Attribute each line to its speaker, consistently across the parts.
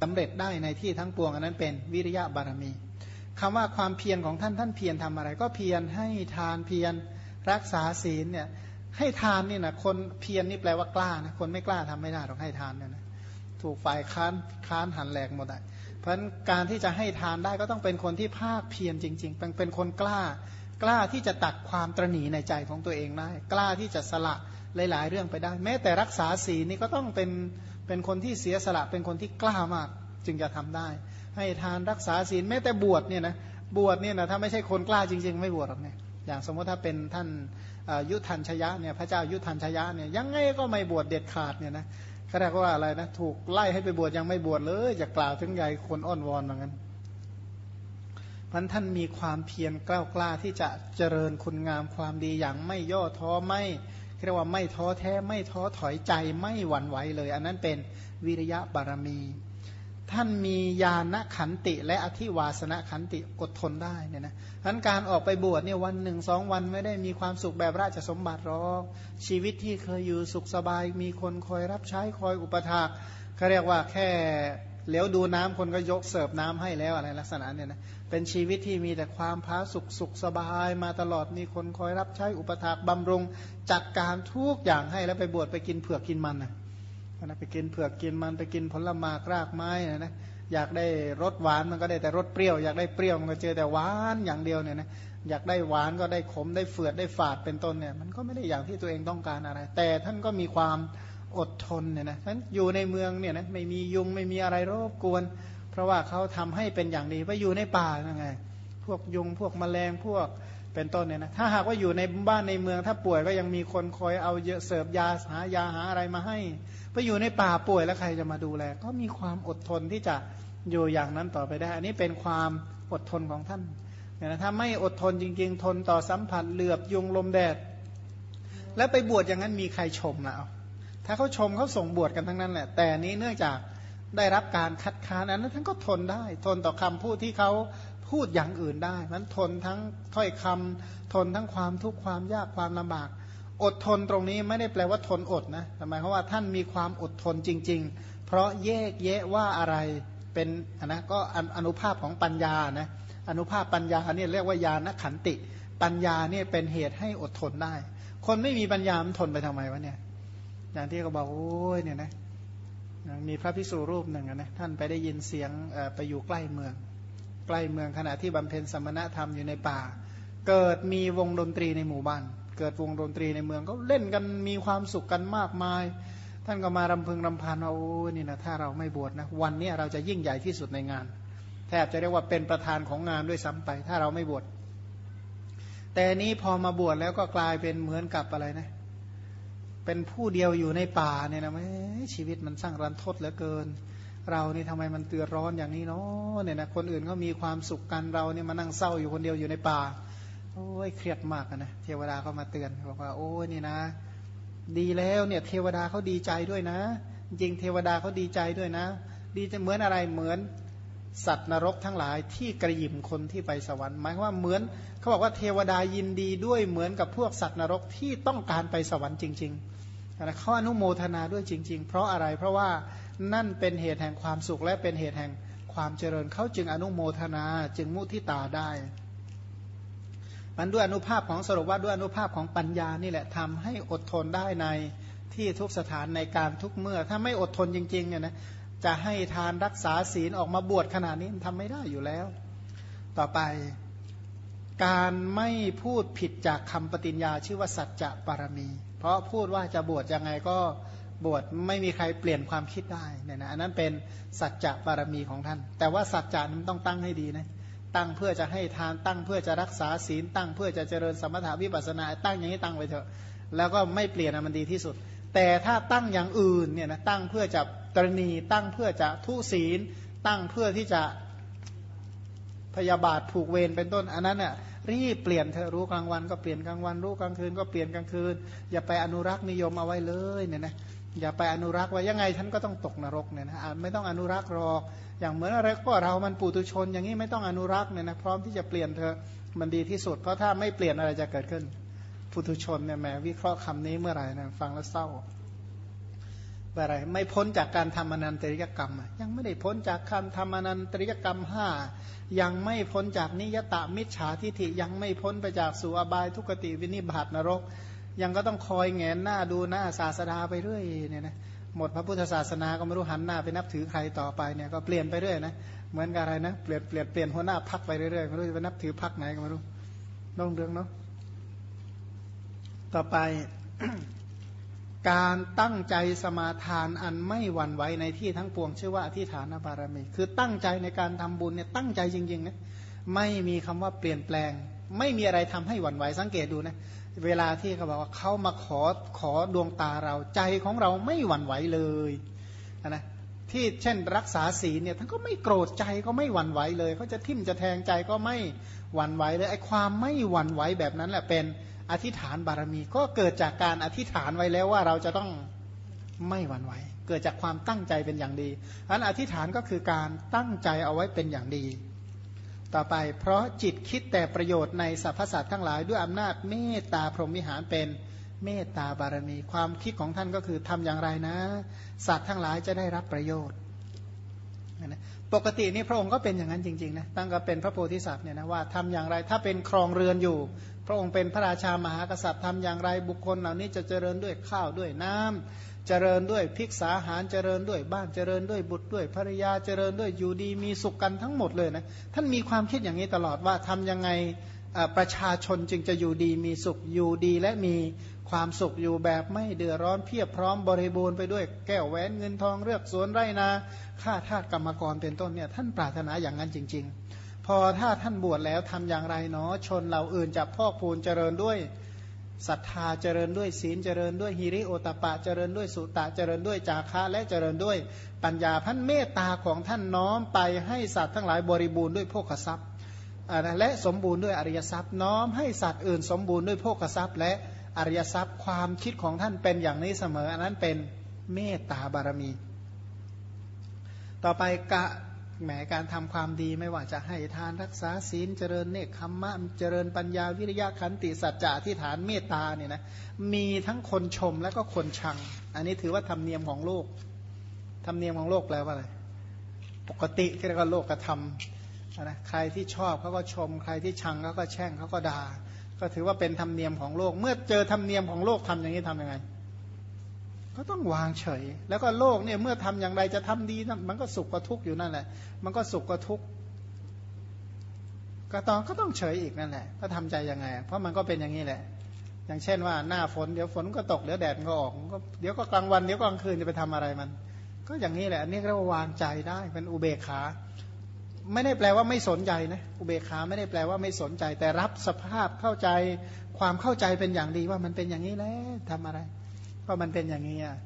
Speaker 1: สำเร็จได้ในที่ทั้งปวงอันนั้นเป็นวิริยะบารมีคำว่าความเพียรของท่านท่านเพียรทำอะไร ก็เพียรให้ทานเพียรรักษาศีลเนี่ยให้ทานนี่นะคนเพียรนี่แปลว่ากล้านะคนไม่กล้าทำไม่ได้หรอกให้ทานเนี่ยนะถูกฝ่ายค้านค้านหันแหลกหมดอะเพราะฉะนั้นการที่จะให้ทานได้ก็ต้องเป็นคนที่ภาคเพียรจริง ๆ เป็นเป็นคนกล้ากล้าที่จะตักความตรณีในใจของตัวเองได้ กล้าที่จะสละหลาย ๆ เรื่องไปได้ แม้แต่รักษาศีลนี่ก็ต้องเป็น เป็นคนที่เสียสละเป็นคนที่กล้ามากจึงจะทำได้ ให้ทานรักษาศีลแม้แต่บวชเนี่ยนะบวชเนี่ยนะถ้าไม่ใช่คนกล้าจริง ๆ ไม่บวชหรอกเนี่ยอย่างสมมติถ้าเป็นท่านยุทธันชยะเนี่ยพระเจ้ายุทธันชยะเนี่ยยังไงก็ไม่บวชเด็ดขาดเนี่ยนะเขาเรียกว่าอะไรนะถูกไล่ให้ไปบวชยังไม่บวชเลยจะกล่าวถึงใหญ่คนอ้อนวอนเหมือนกันพันท่านมีความเพียรกล้ากล้าที่จะเจริญคุณงามความดีอย่างไม่ย่อท้อไม่ เรียกว่าไม่ท้อแท้ไม่ท้อถอยใจไม่หวั่นไหวเลย อันนั้นเป็นวิริยะบารมี ท่านมีญาณขันติและอธิวาสนขันติอดทนได้เนี่ยนะทั้นการออกไปบวชเนี่ยวันหนึ่งสองวันไม่ได้มีความสุขแบบราชสมบัติหรอกชีวิตที่เคยอยู่สุขสบายมีคนคอยรับใช้คอยอุปถากเขาเรียกว่าแค่ เหลียวดูน้ำคนก็ยกเสิร์ฟน้ำให้แล้วอะไรลักษณะเนี่ยนะเป็นชีวิตที่มีแต่ความพาสุขสุขสบายมาตลอดมีคนคอยรับใช้อุปถากบำรุง จัดการทุกอย่างให้แล้วไปบวชไปกินเผือกกินมันนะนะไปกินเผือกกินมันไปกินผลไม้รากไม้นะนะอยากได้รสหวานมันก็ได้แต่รสเปรี้ยว อยากได้เปรี้ยวมันก็เจอแต่หวานอย่างเดียวเนี่ยนะอยากได้หวานก็ได้ขมได้เฟือดได้ฝาดเป็นต้นเนี่ยมันก็ไม่ได้อย่างที่ตัวเองต้องการอะไร แต่ท่านก็มีความ อดทนเนี่ยนะท่านอยู่ในเมืองเนี่ยนะไม่มียุงไม่มีอะไรรบกวน เพราะว่าเขาทำให้เป็นอย่างดีไปอยู่ในป่ายังไง พวกยุงพวกแมลงพวกเป็นต้นเนี่ยนะถ้าหากว่าอยู่ในบ้านในเมืองถ้าป่วยก็ยังมีคนคอยเอาเยอะเสิร์ฟยาหายาหาอะไรมาให้ไปอยู่ในป่าป่วยแล้วใครจะมาดูแล ก็มีความอดทนที่จะอยู่อย่างนั้นต่อไปได้ อันนี้เป็นความอดทนของท่านเนี่ยนะถ้าไม่อดทนจริง ๆ ทนต่อสัมผัสเหลือบยุงลมแดด แล้วไปบวชอย่างนั้นมีใครชมนะเอา ถ้าเขาชมเขาส่งบวชกันทั้งนั้นแหละ แต่นี้เนื่องจากได้รับการคัดค้านอันนั้นท่านก็ทนได้ ทนต่อคำพูดที่เขาพูดอย่างอื่นได้มันทนทั้งถ้อยคำทนทั้งความทุกข์ความยากความลำบาก อดทนตรงนี้ไม่ได้แปลว่าทนอดนะทำไมเพราะว่าท่านมีความอดทนจริง ๆ เพราะแยกแยะว่าอะไรเป็นนะก็อนุภาพของปัญญานะอนุภาพปัญญาเนี่ยเรียกว่าญาณขันติ ปัญญาเนี่ยเป็นเหตุให้อดทนได้ คนไม่มีปัญญามันทนไปทำไมวะเนี่ย อย่างที่เขาบอกโอ้ยเนี่ยนะมีพระพิสุรูปหนึ่งนะท่านไปได้ยินเสียงไปอยู่ใกล้เมือง ใกล้เมืองขณะที่บำเพ็ญสมณธรรมอยู่ในป่า เกิดมีวงดนตรีในหมู่บ้าน เกิดวงดนตรีในเมืองก็เล่นกันมีความสุขกันมากมาย ท่านก็มารำพึงรำพันว่าโอ้นี่นะถ้าเราไม่บวชนะวันนี้เราจะยิ่งใหญ่ที่สุดในงาน แทบจะเรียกว่าเป็นประธานของงานด้วยซ้ำไป ถ้าเราไม่บวชแต่นี้พอมาบวชแล้วก็กลายเป็นเหมือนกับอะไรนะเเป็นผู้เดียวอยู่ในป่าเนี่ยนะไม่ชีวิตมันสร้างรันทดเหลือเกิน เรานี่ทำไมมันเตือร้อนอย่างนี้เนาะเนี่ยนะคนอื่นก็มีความสุขกันเราเนี่ยมานั่งเศร้าอยู่คนเดียวอยู่ในป่าโอ้ยเครียดมากนะเทวดาก็มาเตือนบอกว่าโอ้ยนี่นะ ดีแล้วเนี่ยเทวดาเขาดีใจด้วยนะ จริงเทวดาเขาดีใจด้วยนะ ดีจะเหมือนอะไรเหมือนสัตว์นรกทั้งหลายที่กระยิมคนที่ไปสวรรค์หมายว่าเหมือนเขาบอกว่าเทวดายินดีด้วยเหมือนกับพวกสัตว์นรกที่ต้องการไปสวรรค์จริง ๆ เขาอนุโมทนาด้วยจริง ๆ เพราะอะไรเพราะว่านั่นเป็นเหตุแห่งความสุขและเป็นเหตุแห่งความเจริญเขาจึงอนุโมทนาจึงมุทิตาได้มันด้วยอนุภาพของสรุปว่าด้วยอนุภาพของปัญญานี่แหละทำให้อดทนได้ในที่ทุกสถานในการทุกเมื่อ ถ้าไม่อดทนจริงๆเนี่ยนะจะให้ทานรักษาศีลออกมาบวชขนาดนี้ทำไม่ได้อยู่แล้ว ต่อไป การไม่พูดผิดจากคำปฏิญญาชื่อว่าสัจจะปารมี เพราะพูดว่าจะบวชยังไงก็บวชไม่มีใครเปลี่ยนความคิดได้เนี่ยนะอันนั้นเป็นสัจจะบารมีของท่าน แต่ว่าสัจจะนั้นต้องตั้งให้ดีนะตั้งเพื่อจะให้ทานตั้งเพื่อจะรักษาศีล ตั้งเพื่อจะเจริญสมถาวิปัสนา ตั้งอย่างนี้ตั้งไว้เถอะ แล้วก็ไม่เปลี่ยนมันดีที่สุด แต่ถ้าตั้งอย่างอื่นเนี่ยนะตั้งเพื่อจะตรณีตั้งเพื่อจะทุศีล ตั้งเพื่อที่จะ พยาบาทผูกเวรเป็นต้น อันนั้นเนี่ยรีบเปลี่ยนเธอรู้กลางวันก็เปลี่ยนกลางวัน รู้กลางคืนก็เปลี่ยนกลางคืน อย่าไปอนุรักษ์นิยมเอาไว้เลยเนี่ยนะอย่าไปอนุรักษ์ว่ายังไงฉันก็ต้องตกนรกเนี่ยนะไม่ต้องอนุรักษ์รออย่างเหมือนอะไรก็เรามันปุตุชน อย่างนี้ไม่ต้องอนุรักษ์เนี่ยนะพร้อมที่จะเปลี่ยนเธอมันดีที่สุด เพราะถ้าไม่เปลี่ยนอะไรจะเกิดขึ้นปุตุชนเนี่ยแหมวิเคราะห์คำนี้เมื่อไหร่นะฟังแล้วเศร้า อะไรไม่พ้นจากการทำอนันตริยกรรม ยังไม่ได้พ้นจากการทำอนันตริยกรรมห้ายังไม่พ้นจากนิยตามิจฉาทิฐิยังไม่พ้นไปจากสุอบายทุกติวินิบาตนรก ยังก็ต้องคอยแงนหน้าดูหน้าศาสดาไปเรื่อยเนี่ยนะหมดพระพุทธศาสนาก็ไม่รู้หันหน้าไปนับถือใครต่อไปเนี่ยก็เปลี่ยนไปเรื่อยนะเหมือนกับอะไรนะเปลี่ยนเปลี่ยนเปลี่ยนหัวหน้าพักไปเรื่อยๆไม่รู้จะไปนับถือพักไหนก็ไม่รู้ต้องเรื่องเนาะต่อไป การตั้งใจสมาทานอันไม่หวั่นไหวในที่ทั้งปวงชื่อว่าอธิฐานบารมี คือตั้งใจในการทำบุญเนี่ยตั้งใจจริงๆนะไม่มีคำว่าเปลี่ยนแปลง ไม่มีอะไรทำให้หวั่นไหวสังเกตดูนะเวลาที่เขาบอกว่าเขามาขอขอดวงตาเราใจของเราไม่หวั่นไหวเลยนะที่เช่นรักษาศีลเนี่ยท่านก็ไม่โกรธใจก็ไม่หวั่นไหวเลยเขาจะทิ่มจะแทงใจก็ไม่หวั่นไหวเลยไอ้ความไม่หวั่นไหวแบบนั้นแหละเป็น อธิษฐานบารมีก็เกิดจากการอธิษฐานไว้แล้วว่าเราจะต้องไม่หวั่นไหว เกิดจากความตั้งใจเป็นอย่างดีอันอธิษฐานก็คือการตั้งใจเอาไว้เป็นอย่างดี ต่อไปเพราะจิตคิดแต่ประโยชน์ในสรรพสัตว์ทั้งหลายด้วยอำนาจเมตตาพรหมวิหารเป็นเมตตาบารมี ความคิดของท่านก็คือทำอย่างไรนะ สัตว์ทั้งหลายจะได้รับประโยชน์ ปกตินี่พระองค์ก็เป็นอย่างนั้นจริงๆนะตั้งก็เป็นพระโพธิสัตว์เนี่ยนะว่าทำอย่างไรถ้าเป็นครองเรือนอยู่ พระองค์เป็นพระราชามหากษัตริย์ทำอย่างไรบุคคลเหล่านี้จะเจริญด้วยข้าวด้วยน้ำเจริญด้วยภิกษาหารเจริญด้วยบ้านเจริญด้วยบุตรด้วยภริยาเจริญด้วยอยู่ดีมีสุขกันทั้งหมดเลยนะท่านมีความคิดอย่างนี้ตลอดว่าทำยังไง ประชาชนจึงจะอยู่ดีมีสุขอยู่ดีและมีความสุขอยู่แบบไม่เดือดร้อนเพียบพร้อมบริบูรณ์ไปด้วยแก้วแหวนเงินทองเลือกสวนไร่นาข้าทาสกรรมกรเป็นต้นเนี่ยท่านปรารถนาอย่างนั้นจริง ๆ พอถ้าท่านบวชแล้วทำอย่างไรเนาะชนเราอื่นจะพอกพูนเจริญด้วยศรัทธาเจริญด้วยศีลเจริญด้วยฮิริโอตปะเจริญด้วยสุตะเจริญด้วยจาคะและเจริญด้วยปัญญาพันเมตตาของท่านน้อมไปให้สัตว์ทั้งหลายบริบูรณ์ด้วยโภคทรัพย และสมบูรณ์ด้วยอริยทรัพย์น้อมให้สัตว์อื่นสมบูรณ์ด้วยโภคทรัพย์ และอริยทรัพย์ความคิดของท่านเป็นอย่างนี้เสมอ อันนั้นเป็นเมตตาบารมี ต่อไปกะแหมการทำความดีไม่ว่าจะให้ทานรักษาศีลเจริญเนคขมมะเจริญปัญญาวิริยะขันติสัจจะที่ฐานเมตตาเนี่ยนะมีทั้งคนชมและก็คนชัง อันนี้ถือว่าธรรมเนียมของโลกธรรมเนียมของโลกแปลว่าอะไรปกติที่เรียกว่าโลกกระทำ นะใครที่ชอบเขาก็ชม ใครที่ชังเขาก็แช่งเขาก็ด่า ก็ถือว่าเป็นธรรมเนียมของโลก เมื่อเจอธรรมเนียมของโลกทำอย่างนี้ทำยังไง ก็ต้องวางเฉย แล้วก็โลกเนี่ยเมื่อทำอย่างไรจะทำดีมันก็สุขก็ทุกข์อยู่นั่นแหละ มันก็สุขก็ทุกข์ก็ต้องก็ต้องเฉยอีกนั่นแหละ ก็ทำใจยังไง เพราะมันก็เป็นอย่างนี้แหละ อย่างเช่นว่าหน้าฝนเดี๋ยวฝนก็ตกเดี๋ยวแดดก็ออกก็เดี๋ยวก็กลางวันเดี๋ยวกลางคืนจะไปทำอะไรมัน ก็อย่างนี้แหละอันนี้เรียกว่าวางใจได้เป็นอุเบกขา ไม่ได้แปลว่าไม่สนใจนะอุเบกขาไม่ได้แปลว่าไม่สนใจ แต่รับสภาพเข้าใจความเข้าใจเป็นอย่างดีว่ามันเป็นอย่างนี้แล้วทำอะไรก็มันเป็นอย่างนี้อะ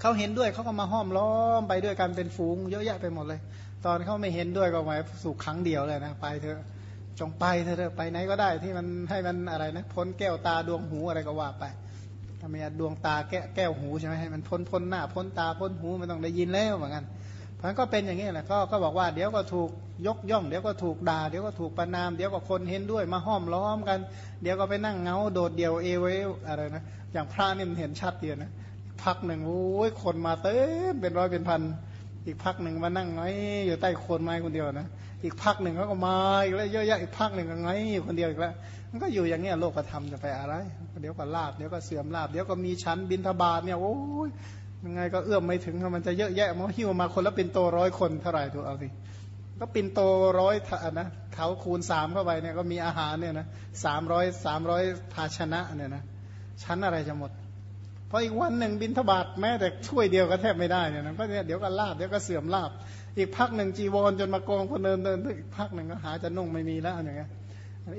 Speaker 1: เขาเห็นด้วยเขาก็มาห้อมล้อมไปด้วยกันเป็นฝูงเยอะแยะไปหมดเลย ตอนเขาไม่เห็นด้วยก็หมายสู่ครั้งเดียวเลยนะไปเถอะจงไปเถอะไปไหนก็ได้ที่มันให้มันอะไรนะพ้นแก้วตาดวงหูอะไรก็ว่าไปทำไมดวงตาแก้แก้วหูใช่ไหมให้มันพ้นพ้นหน้าพ้นตาพ้นหูมันต้องได้ยินแล้วเหมือนกัน เพราะก็เป็นอย่างนี้แหละก็ก็บอกว่าเดี๋ยวก็ถูกยกย่อง เดี๋ยวก็ถูกด่า เดี๋ยวก็ถูกประนาม เดี๋ยวก็คนเห็นด้วยมาห้อมล้อมกัน เดี๋ยวก็ไปนั่งเงาโดดเดี่ยวเอวอะไรนะอย่างพระนี่มันเห็นชัดเดียวนะพักหนึ่งโอ้ยคนมาเต็มเป็นร้อยเป็นพันอีกพักหนึ่งมานั่งไงอยู่ใต้โคนไม้คนเดียวนะอีกพักหนึ่งเขาก็มาอีกแล้วเยอะแยะอีกพักหนึ่งก็ไงอยู่คนเดียวอีกแล้วมันก็อยู่อย่างเงี้ยโลกธรรมจะไปอะไร เดี๋ยวก็ลาบเดี๋ยวก็เสื่อมลาบเดี๋ยวก็มีชั้นบินทบาทเนี่ยโอ้ย ยังไงก็เอื้อมไม่ถึงมันจะเยอะแยะมันหิ้วมาคนละเป็นโตร้อยคนเท่าไหร่ดูเอาสิก็ปินโตร้อยนะเขาคูณสามเข้าไปเนี่ยก็มีอาหารเนี่ยนะสามร้อยสามร้อยภาชนะเนี่ยนะชั้นอะไรจะหมดพออีกวันหนึ่งบินทบาทแม้แต่ช่วยเดียวก็แทบไม่ได้เนี่ยนะก็เนี่ยเดี๋ยวก็ลาบเดี๋ยวก็เสื่อมลาบ อีกพักหนึ่งจีวรจนมากองคนเดินเดินอีกพักหนึ่งก็หาจะนุ่งไม่มีแล้วอย่างเงี้ย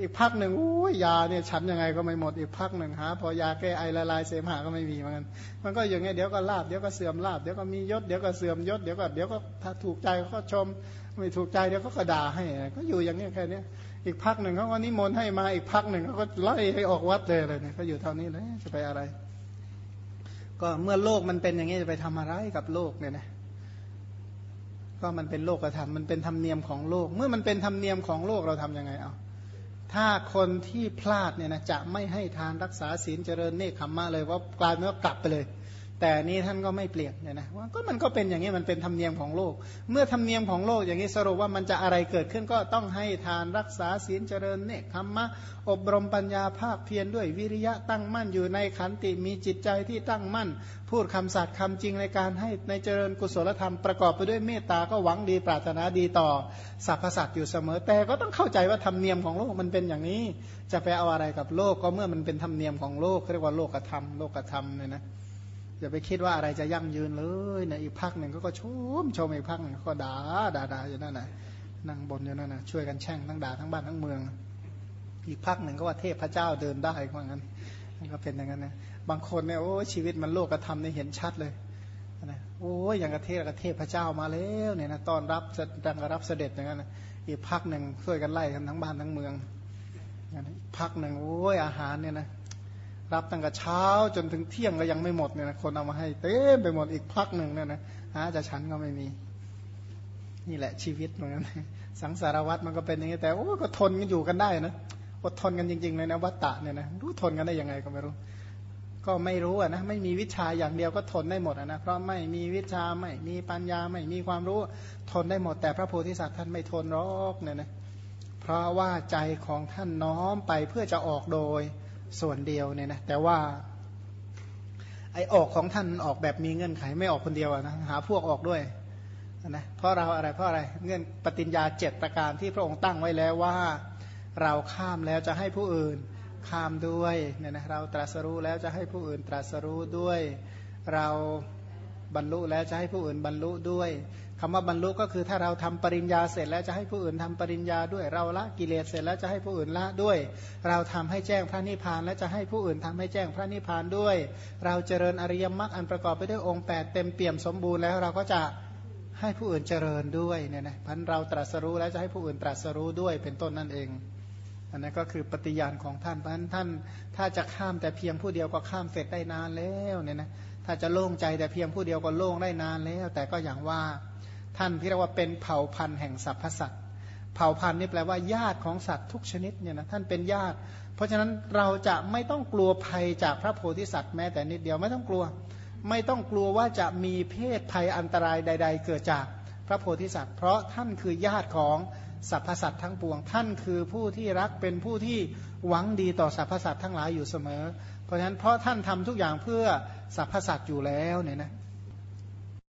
Speaker 1: อีกพักหนึ่งโอ้ยยาเนี่ยฉันยังไงก็ไม่หมดอีกพักหนึ่งหาพอยาแก้ไอละลายเสมหะก็ไม่มีเหมือนกันมันก็อย่างเงี้ยเดี๋ยวก็ลาบเดี๋ยวก็เสื่อมลาบเดี๋ยวก็มียศเดี๋ยวก็เสื่อมยศเดี๋ยวก็เดี๋ยวก็ถ้าถูกใจก็ชม ไม่ถูกใจเดี๋ยวก็กระด่าให้ ก็อยู่อย่างเงี้ยแค่นี้อีกพักหนึ่งเขาก็นิมนต์ให้มาอีกพักหนึ่งเขาก็ไล่ให้ออกวัดเลยเลยเนี่ยเขาอยู่เท่านี้เลยจะไปอะไร ก็เมื่อโลกมันเป็นอย่างนี้จะไปทำอะไรกับโลกเนี่ยนะก็มันเป็นโลกธรรมมันเป็นธรรมเนียมของโลก เมื่อมันเป็นธรรมเนียมของโลกเราทํำยังไงเอา ถ้าคนที่พลาดเนี่ยนะจะไม่ให้ทานรักษาศีลเจริญเนคขมมะเลยว่ากลายเป็นว่ากลับไปเลย แต่นี้ท่านก็ไม่เปลี่ยนเนี่ยนะว่าก็มันก็เป็นอย่างนี้มันเป็นธรรมเนียมของโลก เมื่อธรรมเนียมของโลกอย่างนี้สรุปว่ามันจะอะไรเกิดขึ้นก็ต้องให้ทานรักษาศีลเจริญเนคขมมะอบรมปัญญาภาคเพียรด้วยวิริยะตั้งมั่นอยู่ในขันติมีจิตใจที่ตั้งมั่น พูดคำสัตย์คำจริงในการให้ในเจริญกุศลธรรมประกอบไปด้วยเมตตาก็หวังดีปรารถนาดีต่อสรรพสัตว์อยู่เสมอ แต่ก็ต้องเข้าใจว่าธรรมเนียมของโลกมันเป็นอย่างนี้ จะไปเอาอะไรกับโลกก็เมื่อมันเป็นธรรมเนียมของโลกเรียกว่าโลกธรรมโลกธรรมเนี่ยนะ อย่าไปคิดว่าอะไรจะยั่งยืนเลยเนี่ยอีกพักหนึ่งก็ชมชมอีกพักหนึ่งก็ด่าด่าด่าอยู่นั่นน่ะนั่งบนอยู่นั่นน่ะช่วยกันแช่งทั้งด่าทั้งบ้านทั้งเมือง อีกพักหนึ่งก็ว่าเทพพระเจ้าเดินได้ว่างั้นก็เป็นอย่างนั้นนะบางคนเนี่ยโอ้ชีวิตมันโลกธรรมเนี่ยเห็นชัดเลยนะโอ้ยอย่างกระเทศกระเทพเจ้ามาแล้วเนี่ยนะตอนรับดังรับเสด็จอย่างนั้นนะอีกพักหนึ่งช่วยกันไล่กันทั้งบ้านทั้งเมืองพักหนึ่งโอ้ยอาหารเนี่ยนะ รับตั้งแต่เช้าจนถึงเที่ยงก็ยังไม่หมดเนี่ยนะคนเอามาให้เต็มไปหมดอีกพักหนึ่งเนี่ยนะหาจะฉันก็ไม่มี นี่แหละชีวิตเหมือนกันสังสารวัตรมันก็เป็นอย่างนี้แต่โอ้ก็ทนกันอยู่กันได้นะอดทนกันจริงๆเลยนะวัตตะเนี่ยนะรู้ทนกันได้ยังไงก็ไม่รู้ ก็ไม่รู้อะนะไม่มีวิชาอย่างเดียวก็ทนได้หมดนะเพราะไม่มีวิชาไม่มีปัญญาไม่มีความรู้ทนได้หมด แต่พระโพธิสัตว์ท่านไม่ทนหรอกเนี่ยนะเพราะว่าใจของท่านน้อมไปเพื่อจะออกโดย ส่วนเดียวเนี่ยนะแต่ว่าไอออกของท่านออกแบบมีเงื่อนไขไม่ออกคนเดียวนะหาพวกออกด้วยนะเพราะเราอะไรเพราะอะไรเงื่อนปฏิญญาเจ็ดประการที่พระองค์ตั้งไว้แล้วว่าเราข้ามแล้วจะให้ผู้อื่นข้ามด้วยเนี่ยนะเราตรัสรู้แล้วจะให้ผู้อื่นตรัสรู้ด้วย เราบรรลุแล้วจะให้ผู้อื่นบรรลุด้วย คำว่าบรรลุก็คือถ้าเราทำปริญญาเสร็จแล้วจะให้ผู้อื่นทำปริญญาด้วยเราละกิเลสเสร็จแล้วจะให้ผู้อื่นละด้วย เราทำให้แจ้งพระนิพพานแล้วจะให้ผู้อื่นทำให้แจ้งพระนิพพานด้วย เราเจริญอริยมรรคอันประกอบไปด้วยองค์ 8 เต็มเปี่ยมสมบูรณ์แล้วเราก็จะให้ผู้อื่นเจริญด้วยเนี่ยนะพันเราตรัสรู้แล้วจะให้ผู้อื่นตรัสรู้ด้วยเป็นต้นนั่นเอง อันนั้นก็คือปฏิญาณของท่านเพราะฉะนั้นท่านถ้าจะข้ามแต่เพียงผู้เดียวก็ข้ามเสร็จได้นานแล้วเนี่ยนะถ้าจะโล่งใจแต่เพียงผู้เดียวก็โล่งได้นานแล้ว แต่ก็อย่างว่า ท่านที่เรียกว่าเป็นเผ่าพันธุ์แห่งสรรพสัตว์เผ่าพันธุ์นี่แปลว่าญาติของสัตว์ทุกชนิดเนี่ยนะท่านเป็นญาติ เพราะฉะนั้นเราจะไม่ต้องกลัวภัยจากพระโพธิสัตว์แม้แต่นิดเดียวไม่ต้องกลัว ไม่ต้องกลัวว่าจะมีเพศภัยอันตรายใด ๆ เกิดจากพระโพธิสัตว์ เพราะท่านคือญาติของสรรพสัตว์ทั้งปวง ท่านคือผู้ที่รักเป็นผู้ที่หวังดีต่อสรรพสัตว์ทั้งหลายอยู่เสมอ เพราะฉะนั้นเพราะท่านทำทุกอย่างเพื่อสรรพสัตว์อยู่แล้วเนี่ยนะ